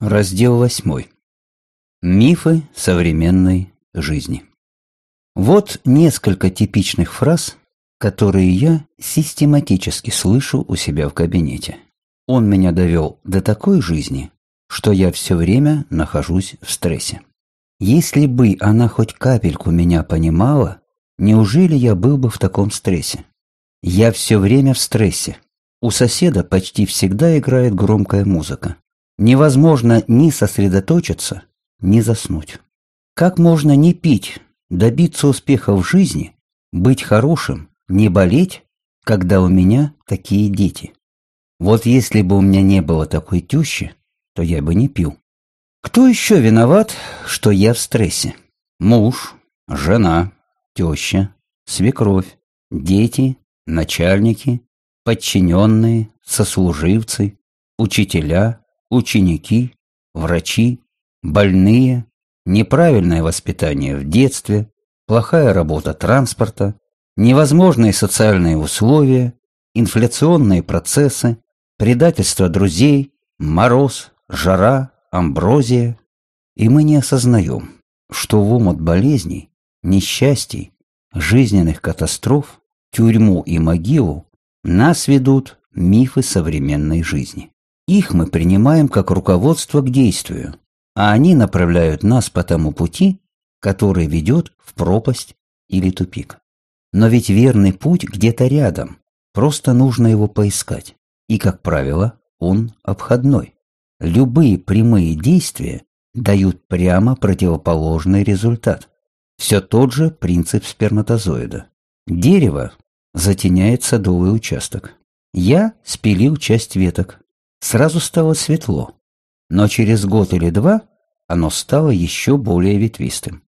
Раздел восьмой. Мифы современной жизни. Вот несколько типичных фраз, которые я систематически слышу у себя в кабинете. Он меня довел до такой жизни, что я все время нахожусь в стрессе. Если бы она хоть капельку меня понимала, неужели я был бы в таком стрессе? Я все время в стрессе. У соседа почти всегда играет громкая музыка. Невозможно ни сосредоточиться, ни заснуть. Как можно не пить, добиться успеха в жизни, быть хорошим, не болеть, когда у меня такие дети? Вот если бы у меня не было такой тещи, то я бы не пил. Кто еще виноват, что я в стрессе? Муж, жена, теща, свекровь, дети, начальники, подчиненные, сослуживцы, учителя, ученики, врачи, больные, неправильное воспитание в детстве, плохая работа транспорта, невозможные социальные условия, инфляционные процессы, предательство друзей, мороз, жара, амброзия. И мы не осознаем, что в омут болезней, несчастий, жизненных катастроф, тюрьму и могилу нас ведут мифы современной жизни. Их мы принимаем как руководство к действию, а они направляют нас по тому пути, который ведет в пропасть или тупик. Но ведь верный путь где-то рядом, просто нужно его поискать. И, как правило, он обходной. Любые прямые действия дают прямо противоположный результат. Все тот же принцип сперматозоида. Дерево затеняет садовый участок. Я спилил часть веток, Сразу стало светло, но через год или два оно стало еще более ветвистым.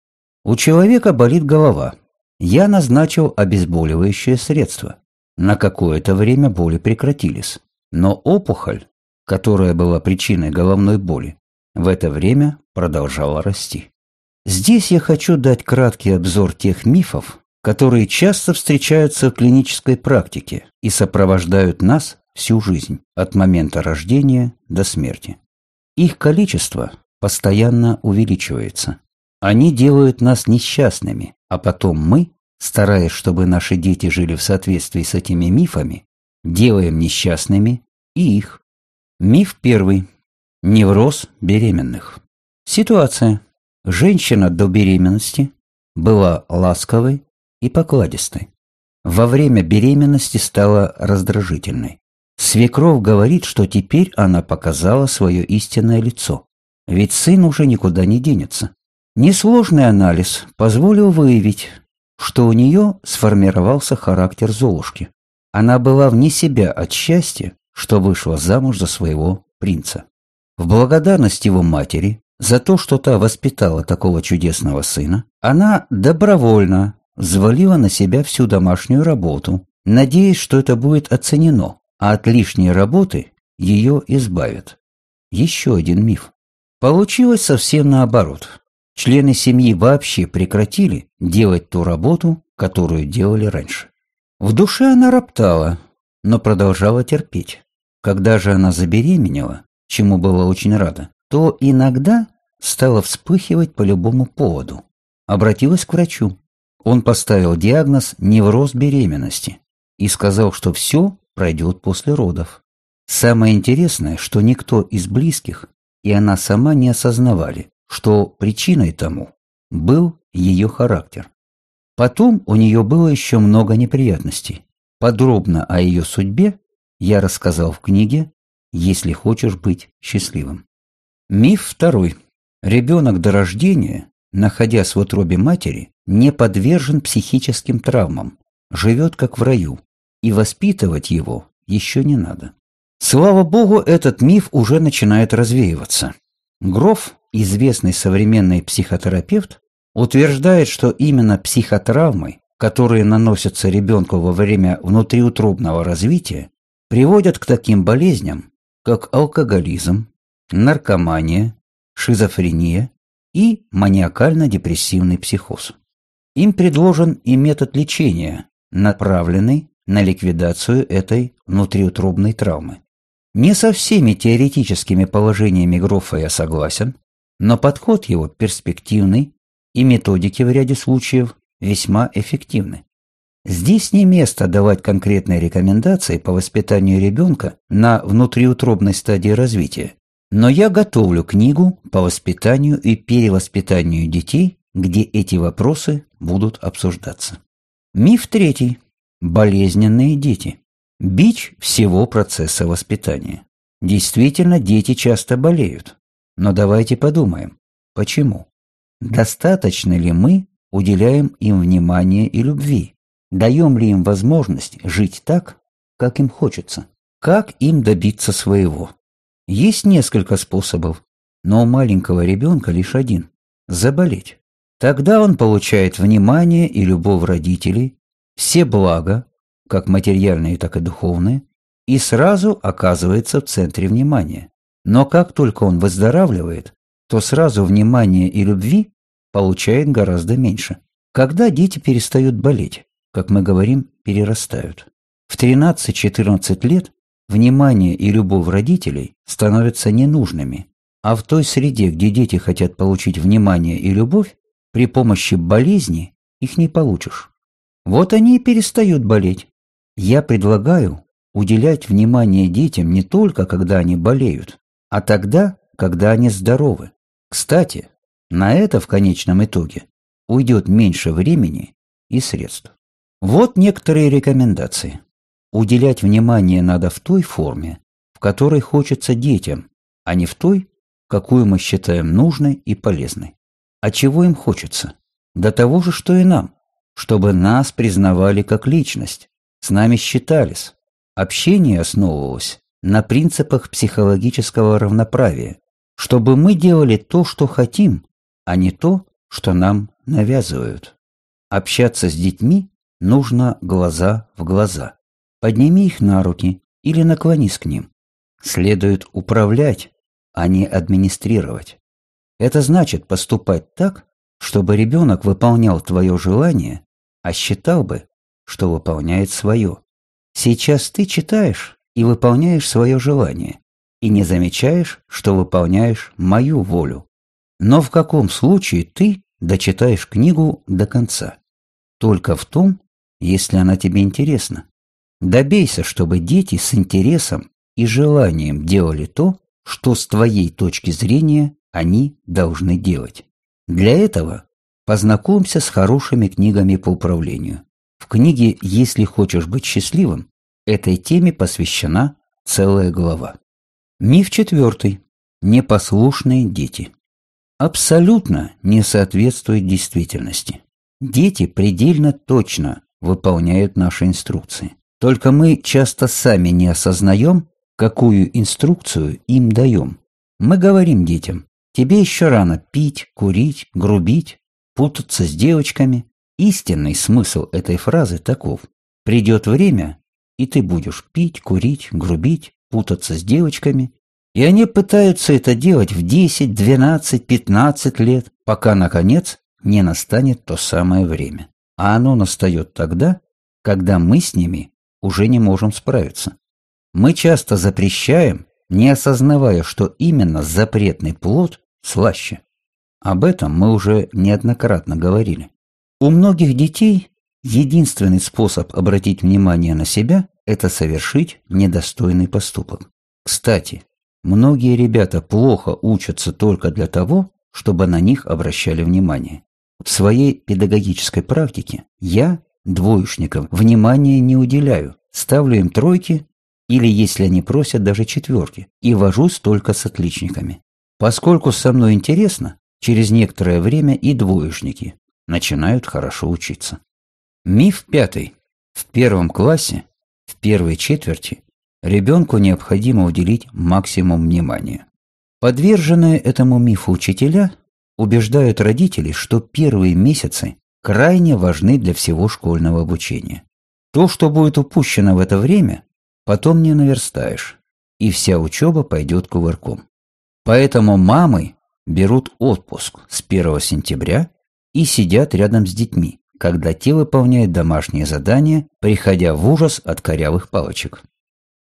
У человека болит голова. Я назначил обезболивающее средство. На какое-то время боли прекратились, но опухоль, которая была причиной головной боли, в это время продолжала расти. Здесь я хочу дать краткий обзор тех мифов, которые часто встречаются в клинической практике и сопровождают нас всю жизнь, от момента рождения до смерти. Их количество постоянно увеличивается. Они делают нас несчастными, а потом мы, стараясь, чтобы наши дети жили в соответствии с этими мифами, делаем несчастными и их. Миф первый. Невроз беременных. Ситуация. Женщина до беременности была ласковой и покладистой. Во время беременности стала раздражительной. Свекров говорит, что теперь она показала свое истинное лицо. Ведь сын уже никуда не денется. Несложный анализ позволил выявить, что у нее сформировался характер Золушки. Она была вне себя от счастья, что вышла замуж за своего принца. В благодарность его матери за то, что та воспитала такого чудесного сына, она добровольно взвалила на себя всю домашнюю работу, надеясь, что это будет оценено, а от лишней работы ее избавят. Еще один миф. Получилось совсем наоборот. Члены семьи вообще прекратили делать ту работу, которую делали раньше. В душе она роптала, но продолжала терпеть. Когда же она забеременела, чему была очень рада, то иногда стала вспыхивать по любому поводу. Обратилась к врачу. Он поставил диагноз невроз беременности и сказал, что все пройдет после родов. Самое интересное, что никто из близких и она сама не осознавали, что причиной тому был ее характер. Потом у нее было еще много неприятностей. Подробно о ее судьбе я рассказал в книге «Если хочешь быть счастливым». Миф второй. Ребенок до рождения, находясь в утробе матери, не подвержен психическим травмам, живет как в раю, и воспитывать его еще не надо. Слава богу, этот миф уже начинает развеиваться. Гроф, известный современный психотерапевт, утверждает, что именно психотравмы, которые наносятся ребенку во время внутриутробного развития, приводят к таким болезням, как алкоголизм, наркомания, шизофрения и маниакально-депрессивный психоз. Им предложен и метод лечения, направленный на ликвидацию этой внутриутробной травмы. Не со всеми теоретическими положениями Грофа я согласен, но подход его перспективный и методики в ряде случаев весьма эффективны. Здесь не место давать конкретные рекомендации по воспитанию ребенка на внутриутробной стадии развития, но я готовлю книгу по воспитанию и перевоспитанию детей, где эти вопросы будут обсуждаться. Миф третий. Болезненные дети. Бич всего процесса воспитания. Действительно, дети часто болеют. Но давайте подумаем, почему? Достаточно ли мы уделяем им внимание и любви? Даем ли им возможность жить так, как им хочется? Как им добиться своего? Есть несколько способов, но у маленького ребенка лишь один – заболеть. Тогда он получает внимание и любовь родителей, все блага, как материальные, так и духовные, и сразу оказывается в центре внимания. Но как только он выздоравливает, то сразу внимания и любви получает гораздо меньше. Когда дети перестают болеть, как мы говорим, перерастают. В 13-14 лет внимание и любовь родителей становятся ненужными, а в той среде, где дети хотят получить внимание и любовь, при помощи болезни их не получишь. Вот они и перестают болеть. Я предлагаю уделять внимание детям не только когда они болеют, а тогда, когда они здоровы. Кстати, на это в конечном итоге уйдет меньше времени и средств. Вот некоторые рекомендации. Уделять внимание надо в той форме, в которой хочется детям, а не в той, какую мы считаем нужной и полезной. А чего им хочется? До того же, что и нам, чтобы нас признавали как личность, с нами считались. Общение основывалось на принципах психологического равноправия, чтобы мы делали то, что хотим, а не то, что нам навязывают. Общаться с детьми нужно глаза в глаза. Подними их на руки или наклонись к ним. Следует управлять, а не администрировать. Это значит поступать так, чтобы ребенок выполнял твое желание, а считал бы, что выполняет свое. Сейчас ты читаешь и выполняешь свое желание, и не замечаешь, что выполняешь мою волю. Но в каком случае ты дочитаешь книгу до конца? Только в том, если она тебе интересна. Добейся, чтобы дети с интересом и желанием делали то, что с твоей точки зрения они должны делать. Для этого познакомься с хорошими книгами по управлению. В книге «Если хочешь быть счастливым» этой теме посвящена целая глава. Миф четвертый. Непослушные дети. Абсолютно не соответствует действительности. Дети предельно точно выполняют наши инструкции. Только мы часто сами не осознаем, какую инструкцию им даем. Мы говорим детям, тебе еще рано пить, курить, грубить, путаться с девочками, Истинный смысл этой фразы таков. Придет время, и ты будешь пить, курить, грубить, путаться с девочками, и они пытаются это делать в 10, 12, 15 лет, пока, наконец, не настанет то самое время. А оно настает тогда, когда мы с ними уже не можем справиться. Мы часто запрещаем, не осознавая, что именно запретный плод слаще. Об этом мы уже неоднократно говорили. У многих детей единственный способ обратить внимание на себя – это совершить недостойный поступок. Кстати, многие ребята плохо учатся только для того, чтобы на них обращали внимание. В своей педагогической практике я двоечникам внимания не уделяю, ставлю им тройки или, если они просят, даже четверки, и вожусь только с отличниками. Поскольку со мной интересно, через некоторое время и двоечники начинают хорошо учиться. Миф пятый. В первом классе, в первой четверти, ребенку необходимо уделить максимум внимания. Подверженные этому мифу учителя убеждают родителей, что первые месяцы крайне важны для всего школьного обучения. То, что будет упущено в это время, потом не наверстаешь, и вся учеба пойдет кувырком. Поэтому мамы берут отпуск с 1 сентября и сидят рядом с детьми, когда те выполняют домашние задания, приходя в ужас от корявых палочек.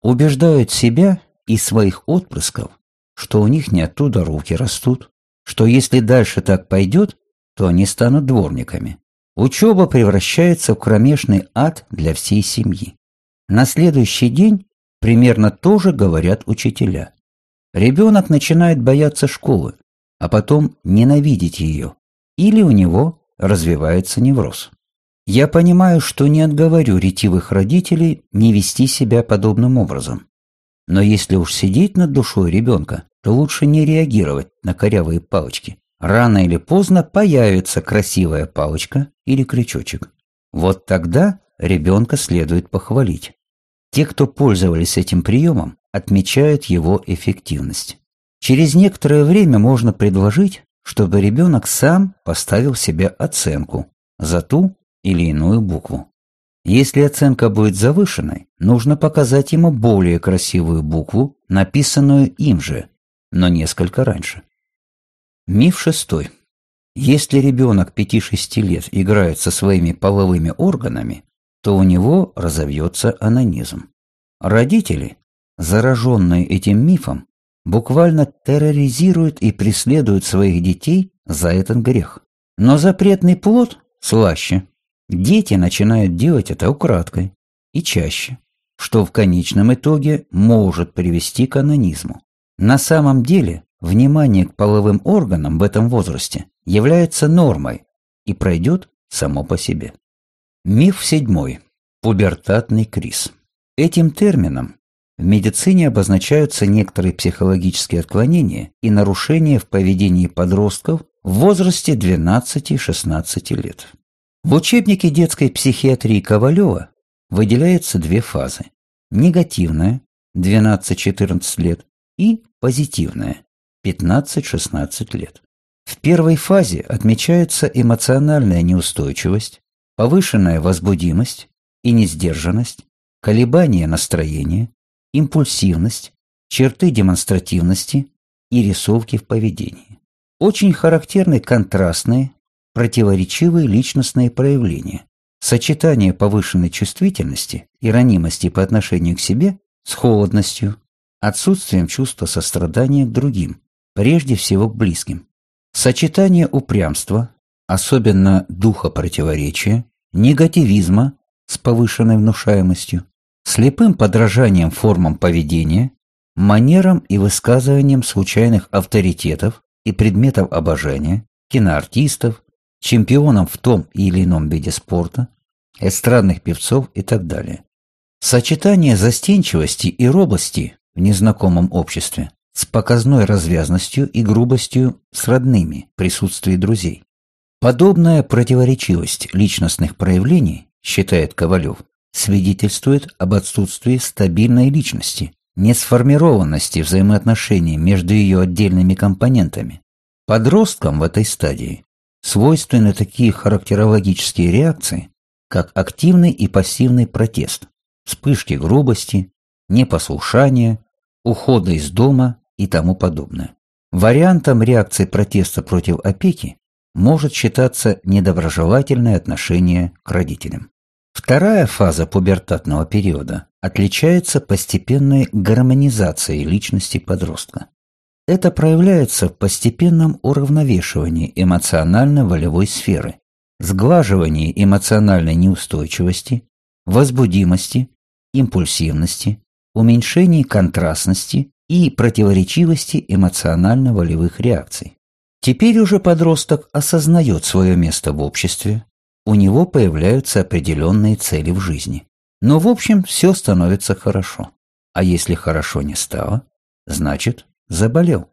Убеждают себя из своих отпрысков, что у них не оттуда руки растут, что если дальше так пойдет, то они станут дворниками. Учеба превращается в кромешный ад для всей семьи. На следующий день примерно то же говорят учителя. Ребенок начинает бояться школы, а потом ненавидеть ее, или у него развивается невроз. Я понимаю, что не отговорю ретивых родителей не вести себя подобным образом. Но если уж сидеть над душой ребенка, то лучше не реагировать на корявые палочки. Рано или поздно появится красивая палочка или крючочек. Вот тогда ребенка следует похвалить. Те, кто пользовались этим приемом, отмечают его эффективность. Через некоторое время можно предложить, чтобы ребенок сам поставил себе оценку за ту или иную букву. Если оценка будет завышенной, нужно показать ему более красивую букву, написанную им же, но несколько раньше. Миф шестой. Если ребенок 5-6 лет играет со своими половыми органами, то у него разовьется анонизм. Родители, зараженные этим мифом, буквально терроризируют и преследуют своих детей за этот грех. Но запретный плод слаще. Дети начинают делать это украдкой и чаще, что в конечном итоге может привести к анонизму. На самом деле, внимание к половым органам в этом возрасте является нормой и пройдет само по себе. Миф седьмой. Пубертатный криз. Этим термином в медицине обозначаются некоторые психологические отклонения и нарушения в поведении подростков в возрасте 12-16 лет. В учебнике детской психиатрии Ковалева выделяются две фазы. Негативная – 12-14 лет и позитивная – 15-16 лет. В первой фазе отмечаются эмоциональная неустойчивость, повышенная возбудимость и несдержанность, колебания настроения, импульсивность, черты демонстративности и рисовки в поведении. Очень характерны контрастные, противоречивые личностные проявления, сочетание повышенной чувствительности и ранимости по отношению к себе с холодностью, отсутствием чувства сострадания к другим, прежде всего к близким, сочетание упрямства, особенно духа противоречия, негативизма с повышенной внушаемостью, слепым подражанием формам поведения, манерам и высказыванием случайных авторитетов и предметов обожания, киноартистов, чемпионом в том или ином виде спорта, эстрадных певцов и так далее. Сочетание застенчивости и робости в незнакомом обществе с показной развязностью и грубостью с родными в присутствии друзей. Подобная противоречивость личностных проявлений, считает Ковалев, свидетельствует об отсутствии стабильной личности, несформированности взаимоотношений между ее отдельными компонентами. Подросткам в этой стадии свойственны такие характерологические реакции, как активный и пассивный протест, вспышки грубости, непослушания, ухода из дома и тому подобное. Вариантом реакции протеста против опеки может считаться недоброжелательное отношение к родителям. Вторая фаза пубертатного периода отличается постепенной гармонизацией личности подростка. Это проявляется в постепенном уравновешивании эмоционально-волевой сферы, сглаживании эмоциональной неустойчивости, возбудимости, импульсивности, уменьшении контрастности и противоречивости эмоционально-волевых реакций. Теперь уже подросток осознает свое место в обществе, у него появляются определенные цели в жизни. Но в общем все становится хорошо. А если хорошо не стало, значит заболел.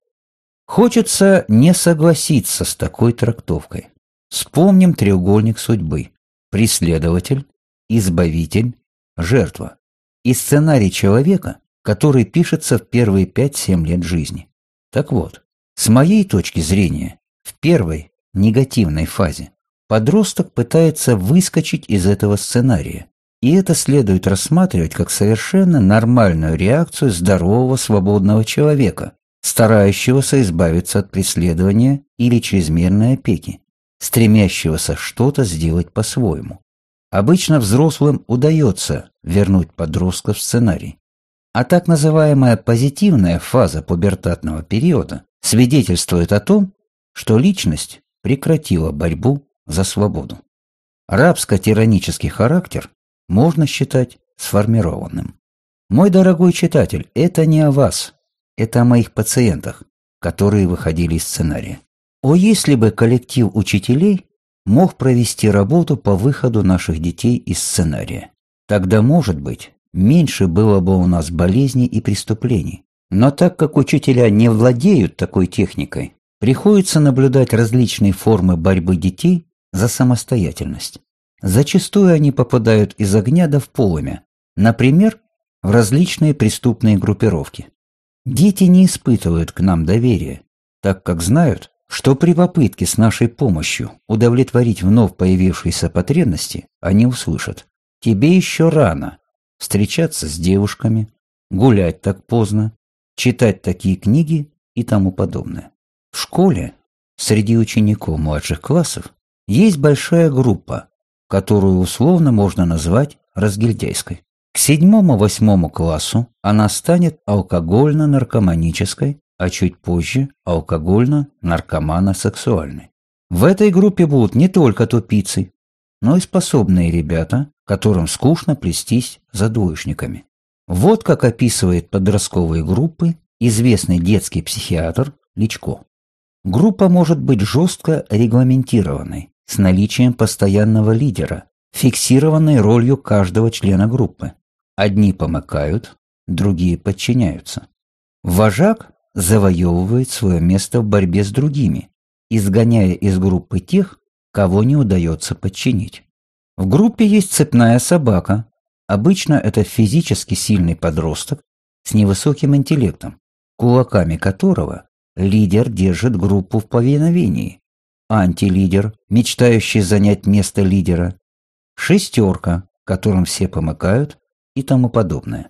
Хочется не согласиться с такой трактовкой. Вспомним треугольник судьбы. Преследователь, избавитель, жертва. И сценарий человека, который пишется в первые 5-7 лет жизни. Так вот, с моей точки зрения, в первой, негативной фазе, подросток пытается выскочить из этого сценария. И это следует рассматривать как совершенно нормальную реакцию здорового свободного человека, старающегося избавиться от преследования или чрезмерной опеки, стремящегося что-то сделать по-своему. Обычно взрослым удается вернуть подростка в сценарий. А так называемая позитивная фаза пубертатного периода свидетельствует о том, что личность прекратила борьбу за свободу. Рабско-тиранический характер можно считать сформированным. Мой дорогой читатель, это не о вас, это о моих пациентах, которые выходили из сценария. О, если бы коллектив учителей мог провести работу по выходу наших детей из сценария. Тогда, может быть, меньше было бы у нас болезней и преступлений. Но так как учителя не владеют такой техникой, приходится наблюдать различные формы борьбы детей за самостоятельность. Зачастую они попадают из огня до в полымя, например, в различные преступные группировки. Дети не испытывают к нам доверия, так как знают, что при попытке с нашей помощью удовлетворить вновь появившиеся потребности, они услышат «Тебе еще рано встречаться с девушками, гулять так поздно, читать такие книги и тому подобное». В школе среди учеников младших классов есть большая группа, которую условно можно назвать разгильдяйской. К седьмому-восьмому классу она станет алкогольно-наркоманической а чуть позже алкогольно-наркомано-сексуальный. В этой группе будут не только тупицы, но и способные ребята, которым скучно плестись за двоечниками. Вот как описывает подростковые группы известный детский психиатр Личко. Группа может быть жестко регламентированной, с наличием постоянного лидера, фиксированной ролью каждого члена группы. Одни помыкают, другие подчиняются. Вожак завоевывает свое место в борьбе с другими, изгоняя из группы тех, кого не удается подчинить. В группе есть цепная собака. Обычно это физически сильный подросток с невысоким интеллектом, кулаками которого лидер держит группу в повиновении, антилидер, мечтающий занять место лидера, шестерка, которым все помыкают и тому подобное.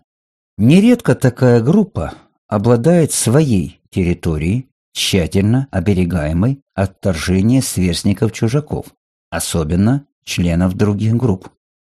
Нередко такая группа обладает своей территорией, тщательно оберегаемой от вторжения сверстников-чужаков, особенно членов других групп.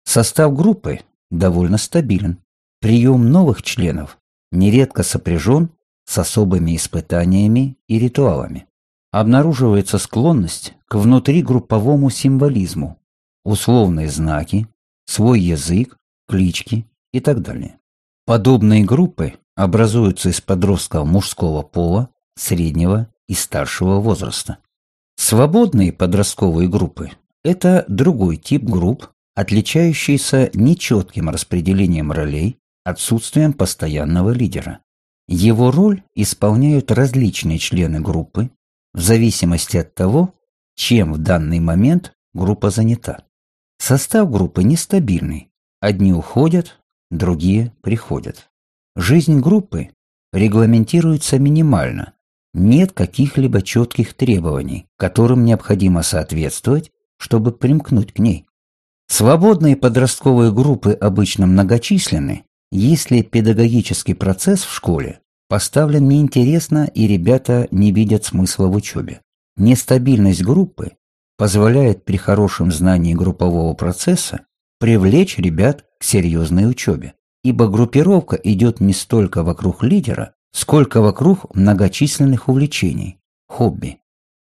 Состав группы довольно стабилен. Прием новых членов нередко сопряжен с особыми испытаниями и ритуалами. Обнаруживается склонность к внутригрупповому символизму, условные знаки, свой язык, клички и так далее. Подобные группы образуются из подростков мужского пола, среднего и старшего возраста. Свободные подростковые группы – это другой тип групп, отличающийся нечетким распределением ролей, отсутствием постоянного лидера. Его роль исполняют различные члены группы в зависимости от того, чем в данный момент группа занята. Состав группы нестабильный. Одни уходят, другие приходят. Жизнь группы регламентируется минимально. Нет каких-либо четких требований, которым необходимо соответствовать, чтобы примкнуть к ней. Свободные подростковые группы обычно многочисленны, если педагогический процесс в школе поставлен неинтересно и ребята не видят смысла в учебе. Нестабильность группы позволяет при хорошем знании группового процесса привлечь ребят к серьезной учебе ибо группировка идет не столько вокруг лидера, сколько вокруг многочисленных увлечений, хобби.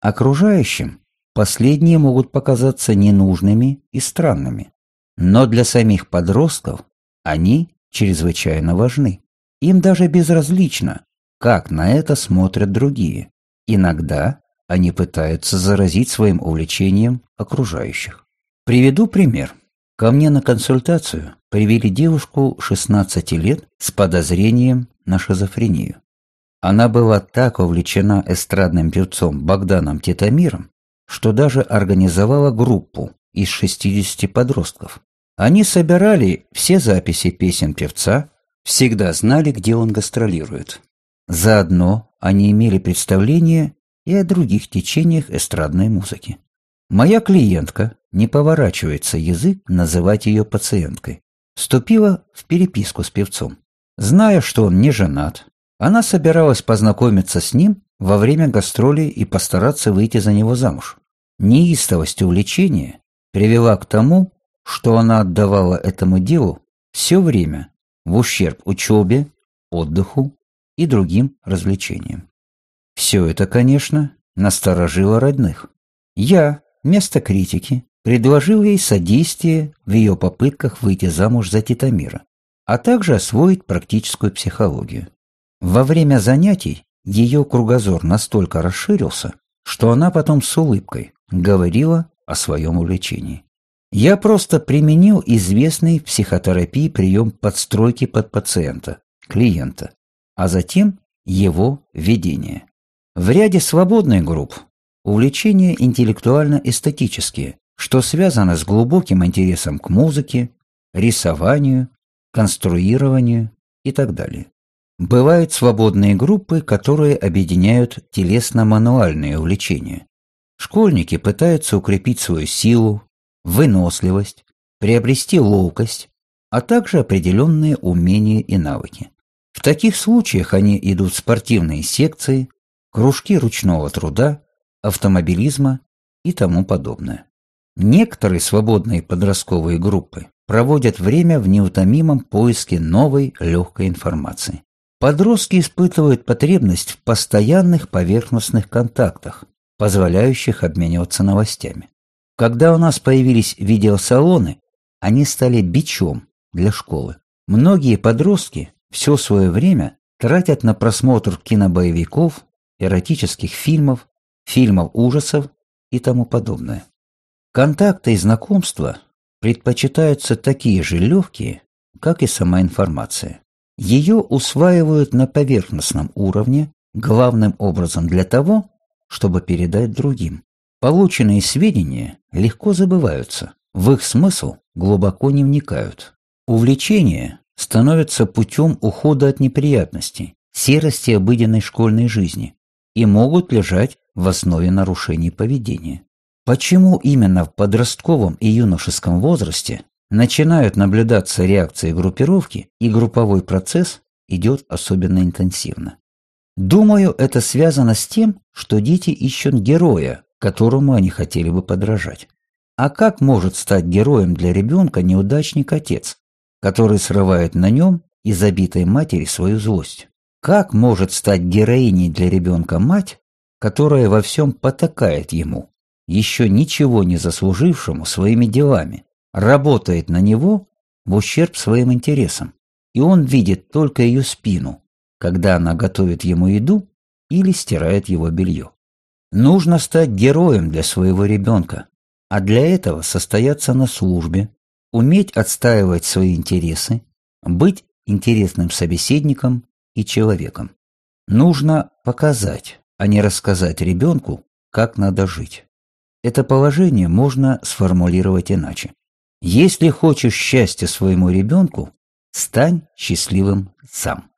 Окружающим последние могут показаться ненужными и странными, но для самих подростков они чрезвычайно важны. Им даже безразлично, как на это смотрят другие. Иногда они пытаются заразить своим увлечением окружающих. Приведу пример. Ко мне на консультацию привели девушку 16 лет с подозрением на шизофрению. Она была так увлечена эстрадным певцом Богданом Титамиром, что даже организовала группу из 60 подростков. Они собирали все записи песен певца, всегда знали, где он гастролирует. Заодно они имели представление и о других течениях эстрадной музыки. Моя клиентка, не поворачивается язык называть ее пациенткой, вступила в переписку с певцом. Зная, что он не женат, она собиралась познакомиться с ним во время гастролей и постараться выйти за него замуж. Неистовость увлечения привела к тому, что она отдавала этому делу все время в ущерб учебе, отдыху и другим развлечениям. Все это, конечно, насторожило родных. Я, вместо критики, предложил ей содействие в ее попытках выйти замуж за Титамира, а также освоить практическую психологию. Во время занятий ее кругозор настолько расширился, что она потом с улыбкой говорила о своем увлечении. Я просто применил известный в психотерапии прием подстройки под пациента, клиента, а затем его ведение. В ряде свободных групп увлечения интеллектуально-эстетические, что связано с глубоким интересом к музыке, рисованию, конструированию и так далее. Бывают свободные группы, которые объединяют телесно-мануальные увлечения. Школьники пытаются укрепить свою силу, выносливость, приобрести ловкость, а также определенные умения и навыки. В таких случаях они идут в спортивные секции, кружки ручного труда, автомобилизма и тому подобное. Некоторые свободные подростковые группы проводят время в неутомимом поиске новой легкой информации. Подростки испытывают потребность в постоянных поверхностных контактах, позволяющих обмениваться новостями. Когда у нас появились видеосалоны, они стали бичом для школы. Многие подростки все свое время тратят на просмотр кинобоевиков, эротических фильмов, фильмов ужасов и тому подобное. Контакты и знакомства предпочитаются такие же легкие, как и сама информация. Ее усваивают на поверхностном уровне, главным образом для того, чтобы передать другим. Полученные сведения легко забываются, в их смысл глубоко не вникают. Увлечение становится путем ухода от неприятностей, серости обыденной школьной жизни и могут лежать в основе нарушений поведения. Почему именно в подростковом и юношеском возрасте начинают наблюдаться реакции группировки и групповой процесс идет особенно интенсивно? Думаю, это связано с тем, что дети ищут героя, которому они хотели бы подражать. А как может стать героем для ребенка неудачник-отец, который срывает на нем и забитой матери свою злость? Как может стать героиней для ребенка мать, которая во всем потакает ему, еще ничего не заслужившему своими делами, работает на него в ущерб своим интересам, и он видит только ее спину, когда она готовит ему еду или стирает его белье. Нужно стать героем для своего ребенка, а для этого состояться на службе, уметь отстаивать свои интересы, быть интересным собеседником и человеком. Нужно показать, а не рассказать ребенку, как надо жить. Это положение можно сформулировать иначе. Если хочешь счастья своему ребенку, стань счастливым сам.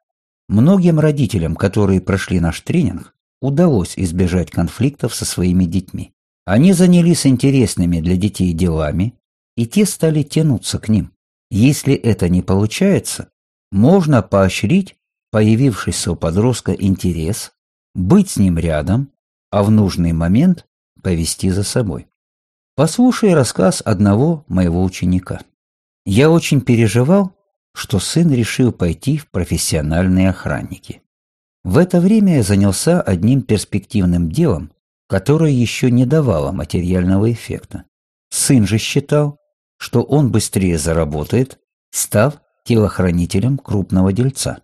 Многим родителям, которые прошли наш тренинг, удалось избежать конфликтов со своими детьми. Они занялись интересными для детей делами, и те стали тянуться к ним. Если это не получается, можно поощрить появившийся у подростка интерес, быть с ним рядом, а в нужный момент повести за собой. Послушай рассказ одного моего ученика. Я очень переживал, что сын решил пойти в профессиональные охранники. В это время я занялся одним перспективным делом, которое еще не давало материального эффекта. Сын же считал, что он быстрее заработает, став телохранителем крупного дельца.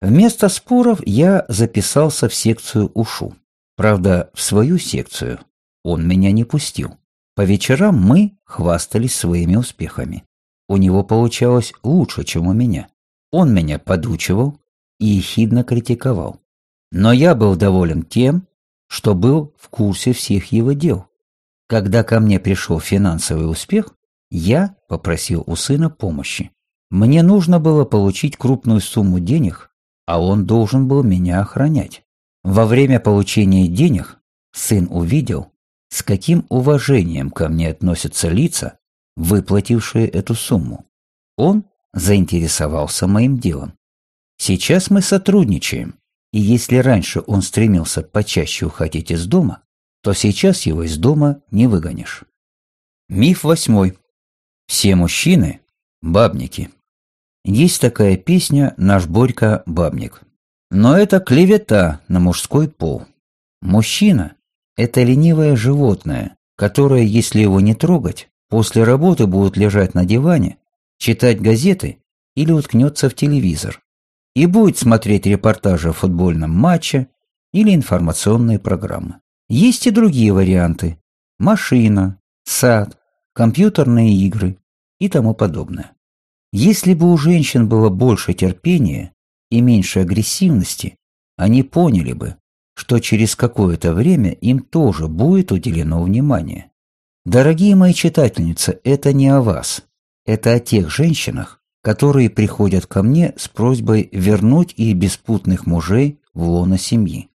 Вместо споров я записался в секцию УШУ. Правда, в свою секцию он меня не пустил. По вечерам мы хвастались своими успехами. У него получалось лучше, чем у меня. Он меня подучивал, и ехидно критиковал. Но я был доволен тем, что был в курсе всех его дел. Когда ко мне пришел финансовый успех, я попросил у сына помощи. Мне нужно было получить крупную сумму денег, а он должен был меня охранять. Во время получения денег сын увидел, с каким уважением ко мне относятся лица, выплатившие эту сумму. Он заинтересовался моим делом. Сейчас мы сотрудничаем, и если раньше он стремился почаще уходить из дома, то сейчас его из дома не выгонишь. Миф восьмой. Все мужчины – бабники. Есть такая песня «Наш Борька Бабник». Но это клевета на мужской пол. Мужчина – это ленивое животное, которое, если его не трогать, после работы будет лежать на диване, читать газеты или уткнется в телевизор и будет смотреть репортажи о футбольном матче или информационные программы. Есть и другие варианты – машина, сад, компьютерные игры и тому подобное. Если бы у женщин было больше терпения и меньше агрессивности, они поняли бы, что через какое-то время им тоже будет уделено внимание. Дорогие мои читательницы, это не о вас. Это о тех женщинах, которые приходят ко мне с просьбой вернуть их беспутных мужей в лоно семьи.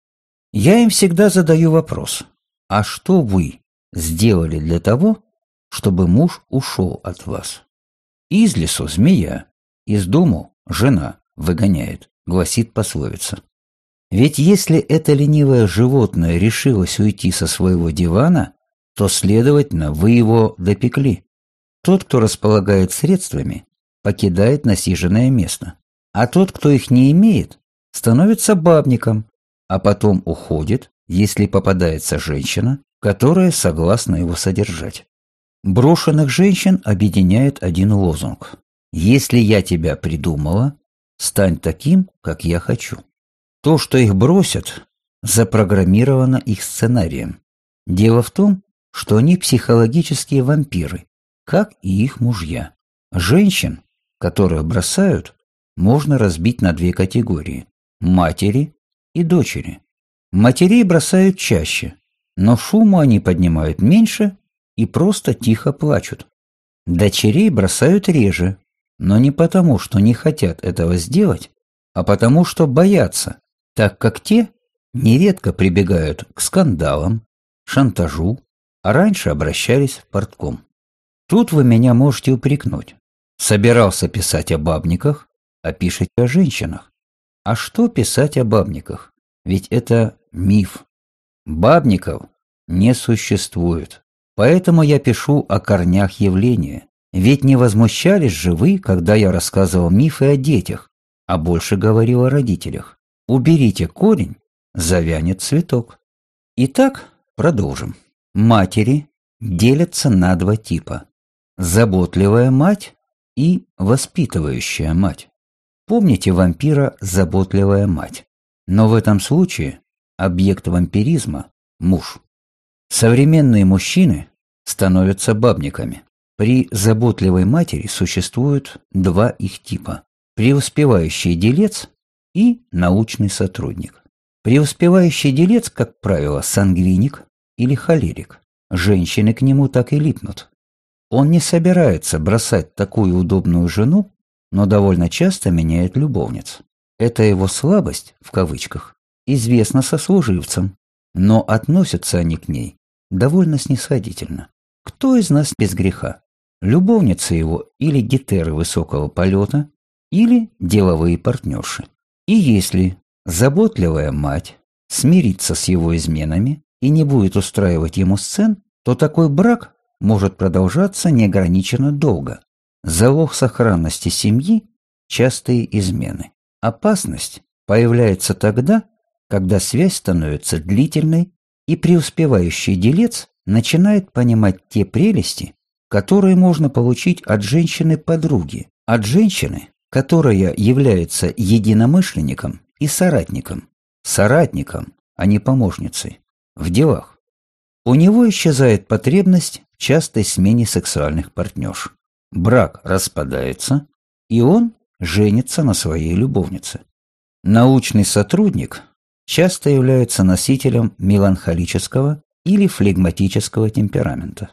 Я им всегда задаю вопрос, а что вы сделали для того, чтобы муж ушел от вас? Из лесу змея, из дому жена выгоняет, гласит пословица. Ведь если это ленивое животное решилось уйти со своего дивана, то, следовательно, вы его допекли. Тот, кто располагает средствами, покидает насиженное место, а тот, кто их не имеет, становится бабником, а потом уходит, если попадается женщина, которая согласна его содержать. Брошенных женщин объединяет один лозунг. «Если я тебя придумала, стань таким, как я хочу». То, что их бросят, запрограммировано их сценарием. Дело в том, что они психологические вампиры, как и их мужья. Женщин, которых бросают, можно разбить на две категории – матери и дочери. Матерей бросают чаще, но шуму они поднимают меньше и просто тихо плачут. Дочерей бросают реже, но не потому, что не хотят этого сделать, а потому, что боятся, так как те нередко прибегают к скандалам, шантажу, а раньше обращались в портком. Тут вы меня можете упрекнуть. Собирался писать о бабниках, а пишете о женщинах. А что писать о бабниках? Ведь это миф. Бабников не существует. Поэтому я пишу о корнях явления. Ведь не возмущались же вы, когда я рассказывал мифы о детях, а больше говорил о родителях. Уберите корень, завянет цветок. Итак, продолжим. Матери делятся на два типа. Заботливая мать и воспитывающая мать. Помните вампира «заботливая мать». Но в этом случае объект вампиризма – муж. Современные мужчины становятся бабниками. При заботливой матери существуют два их типа – преуспевающий делец и научный сотрудник. Преуспевающий делец, как правило, сангвиник или холерик. Женщины к нему так и липнут. Он не собирается бросать такую удобную жену, но довольно часто меняет любовниц. Это его слабость, в кавычках, известна сослуживцам, но относятся они к ней довольно снисходительно. Кто из нас без греха? Любовницы его или гетеры высокого полета, или деловые партнерши. И если заботливая мать смирится с его изменами и не будет устраивать ему сцен, то такой брак может продолжаться неограниченно долго. Залог сохранности семьи – частые измены. Опасность появляется тогда, когда связь становится длительной и преуспевающий делец начинает понимать те прелести, которые можно получить от женщины-подруги, от женщины, которая является единомышленником и соратником, соратником, а не помощницей, в делах. У него исчезает потребность в частой смене сексуальных партнерш. Брак распадается, и он женится на своей любовнице. Научный сотрудник часто является носителем меланхолического или флегматического темперамента.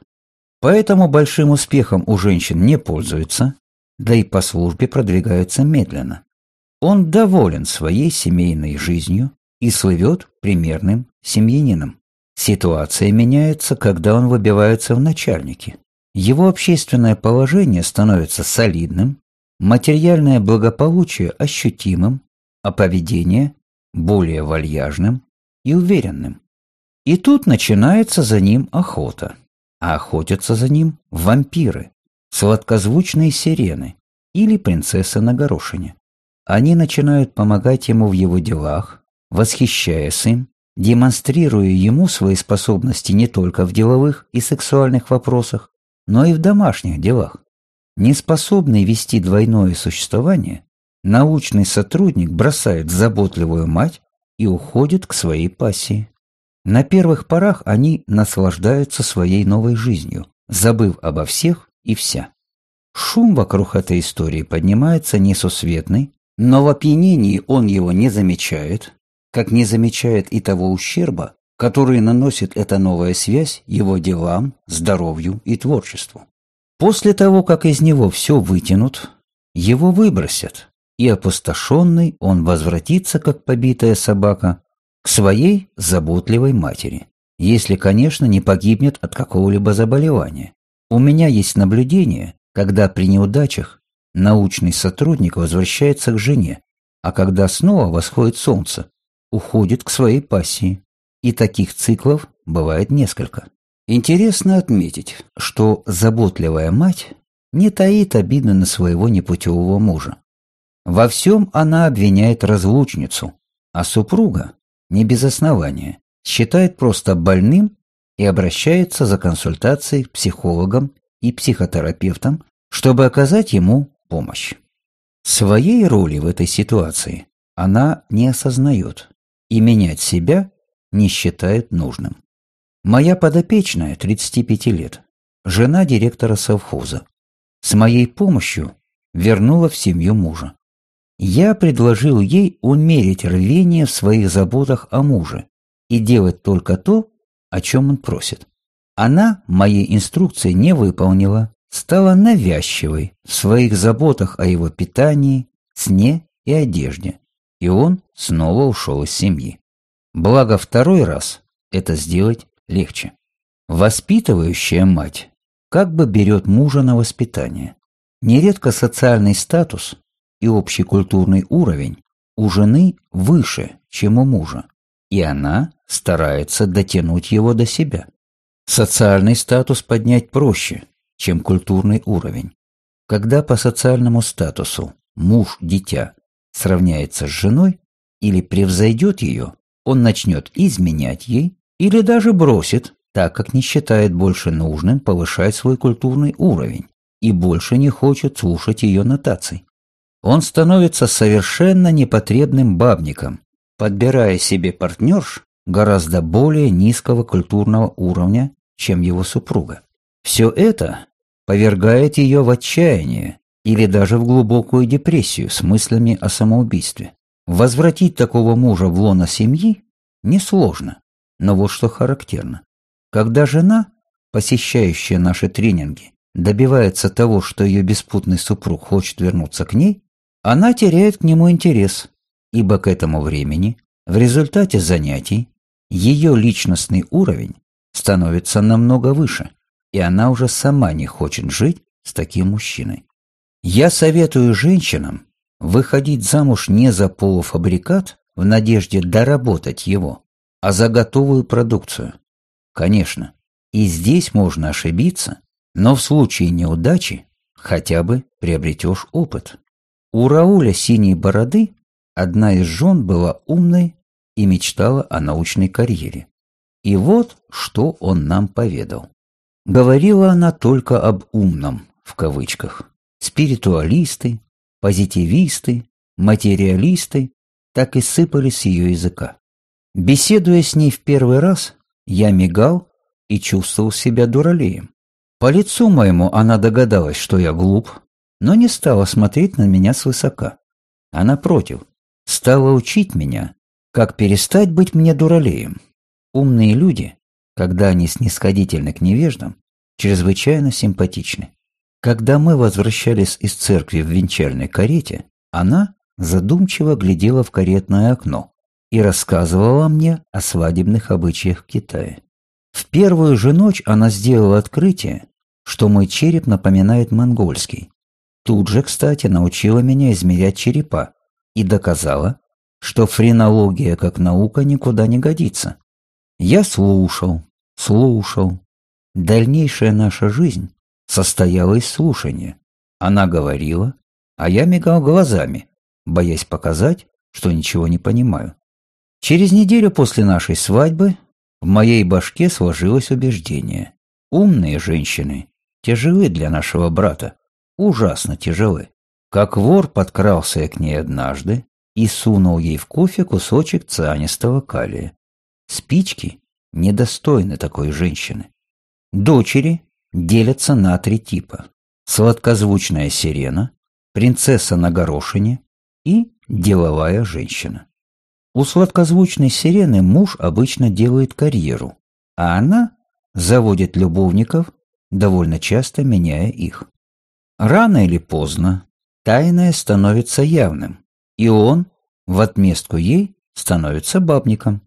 Поэтому большим успехом у женщин не пользуется, да и по службе продвигается медленно. Он доволен своей семейной жизнью и слывет примерным семьянином. Ситуация меняется, когда он выбивается в начальники. Его общественное положение становится солидным, материальное благополучие ощутимым, а поведение более вальяжным и уверенным. И тут начинается за ним охота, а охотятся за ним вампиры, сладкозвучные сирены или принцесса на горошине. Они начинают помогать ему в его делах, восхищаясь им, демонстрируя ему свои способности не только в деловых и сексуальных вопросах, но и в домашних делах. Неспособный вести двойное существование, научный сотрудник бросает заботливую мать и уходит к своей пассии. На первых порах они наслаждаются своей новой жизнью, забыв обо всех и вся. Шум вокруг этой истории поднимается несусветный, но в опьянении он его не замечает, как не замечает и того ущерба, который наносит эта новая связь его делам, здоровью и творчеству. После того, как из него все вытянут, его выбросят, и опустошенный он возвратится, как побитая собака, к своей заботливой матери, если, конечно, не погибнет от какого-либо заболевания. У меня есть наблюдение, когда при неудачах научный сотрудник возвращается к жене, а когда снова восходит солнце, уходит к своей пассии. И таких циклов бывает несколько. Интересно отметить, что заботливая мать не таит обиды на своего непутевого мужа. Во всем она обвиняет разлучницу, а супруга, не без основания, считает просто больным и обращается за консультацией к психологам и психотерапевтам, чтобы оказать ему помощь. Своей роли в этой ситуации она не осознает и менять себя не считает нужным. Моя подопечная 35 лет, жена директора совхоза. С моей помощью вернула в семью мужа. Я предложил ей умерить рвение в своих заботах о муже и делать только то, о чем он просит. Она моей инструкции не выполнила, стала навязчивой в своих заботах о его питании, сне и одежде, и он снова ушел из семьи. Благо второй раз это сделать легче. Воспитывающая мать как бы берет мужа на воспитание. Нередко социальный статус и общий культурный уровень у жены выше, чем у мужа, и она старается дотянуть его до себя. Социальный статус поднять проще, чем культурный уровень. Когда по социальному статусу муж-дитя сравняется с женой или превзойдет ее, он начнет изменять ей или даже бросит, так как не считает больше нужным повышать свой культурный уровень и больше не хочет слушать ее нотаций. Он становится совершенно непотребным бабником, подбирая себе партнерш гораздо более низкого культурного уровня, чем его супруга. Все это повергает ее в отчаяние или даже в глубокую депрессию с мыслями о самоубийстве. Возвратить такого мужа в лоно семьи несложно, но вот что характерно. Когда жена, посещающая наши тренинги, добивается того, что ее беспутный супруг хочет вернуться к ней, она теряет к нему интерес, ибо к этому времени, в результате занятий, ее личностный уровень становится намного выше, и она уже сама не хочет жить с таким мужчиной. Я советую женщинам выходить замуж не за полуфабрикат в надежде доработать его, а за готовую продукцию. Конечно, и здесь можно ошибиться, но в случае неудачи хотя бы приобретешь опыт. У Рауля синей бороды одна из жен была умной и мечтала о научной карьере. И вот что он нам поведал. Говорила она только об умном, в кавычках. Спиритуалисты, позитивисты, материалисты так и сыпали с ее языка. Беседуя с ней в первый раз, я мигал и чувствовал себя дуралеем. По лицу моему она догадалась, что я глуп, но не стала смотреть на меня свысока. А напротив, стала учить меня, как перестать быть мне дуралеем. Умные люди когда они снисходительны к невеждам, чрезвычайно симпатичны. Когда мы возвращались из церкви в венчальной карете, она задумчиво глядела в каретное окно и рассказывала мне о свадебных обычаях в Китае. В первую же ночь она сделала открытие, что мой череп напоминает монгольский. Тут же, кстати, научила меня измерять черепа и доказала, что френология как наука никуда не годится. Я слушал, слушал. Дальнейшая наша жизнь состояла из слушания. Она говорила, а я мигал глазами, боясь показать, что ничего не понимаю. Через неделю после нашей свадьбы в моей башке сложилось убеждение. Умные женщины тяжелы для нашего брата, ужасно тяжелы. Как вор подкрался к ней однажды и сунул ей в кофе кусочек цианистого калия. Спички недостойны такой женщины. Дочери делятся на три типа. Сладкозвучная сирена, принцесса на горошине и деловая женщина. У сладкозвучной сирены муж обычно делает карьеру, а она заводит любовников, довольно часто меняя их. Рано или поздно тайное становится явным, и он, в отместку ей, становится бабником.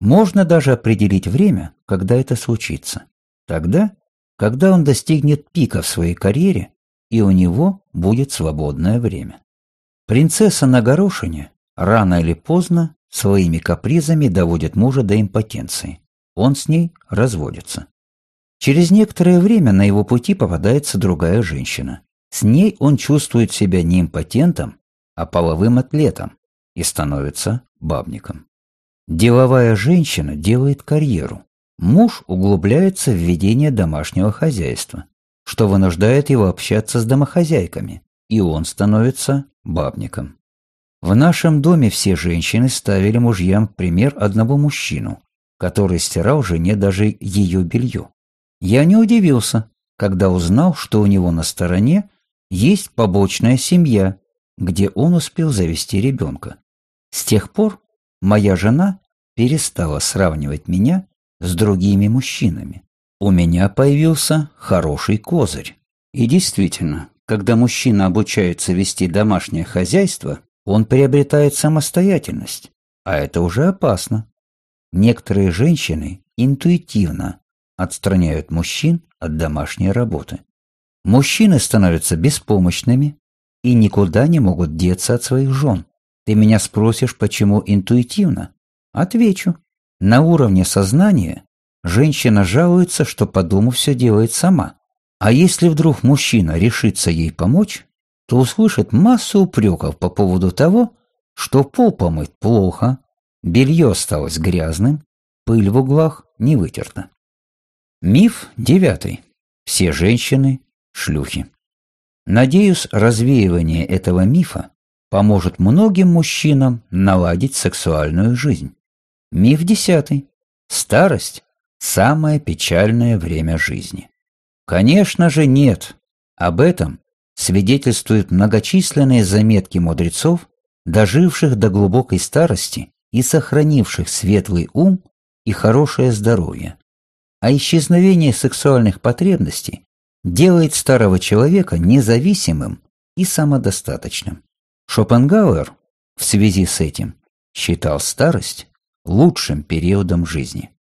Можно даже определить время, когда это случится. Тогда, когда он достигнет пика в своей карьере, и у него будет свободное время. Принцесса на горошине рано или поздно своими капризами доводит мужа до импотенции. Он с ней разводится. Через некоторое время на его пути попадается другая женщина. С ней он чувствует себя не импотентом, а половым атлетом и становится бабником. Деловая женщина делает карьеру. Муж углубляется в ведение домашнего хозяйства, что вынуждает его общаться с домохозяйками, и он становится бабником. В нашем доме все женщины ставили мужьям пример одного мужчину, который стирал жене даже ее белье. Я не удивился, когда узнал, что у него на стороне есть побочная семья, где он успел завести ребенка. С тех пор моя жена перестала сравнивать меня с другими мужчинами. У меня появился хороший козырь. И действительно, когда мужчина обучается вести домашнее хозяйство, он приобретает самостоятельность, а это уже опасно. Некоторые женщины интуитивно отстраняют мужчин от домашней работы. Мужчины становятся беспомощными и никуда не могут деться от своих жен. Ты меня спросишь, почему интуитивно? Отвечу. На уровне сознания женщина жалуется, что по дому все делает сама. А если вдруг мужчина решится ей помочь, то услышит массу упреков по поводу того, что пол помыть плохо, белье осталось грязным, пыль в углах не вытерта. Миф девятый. Все женщины – шлюхи. Надеюсь, развеивание этого мифа поможет многим мужчинам наладить сексуальную жизнь. Миф десятый. Старость – самое печальное время жизни. Конечно же нет. Об этом свидетельствуют многочисленные заметки мудрецов, доживших до глубокой старости и сохранивших светлый ум и хорошее здоровье. А исчезновение сексуальных потребностей делает старого человека независимым и самодостаточным. Шопенгауэр в связи с этим считал старость лучшим периодом жизни.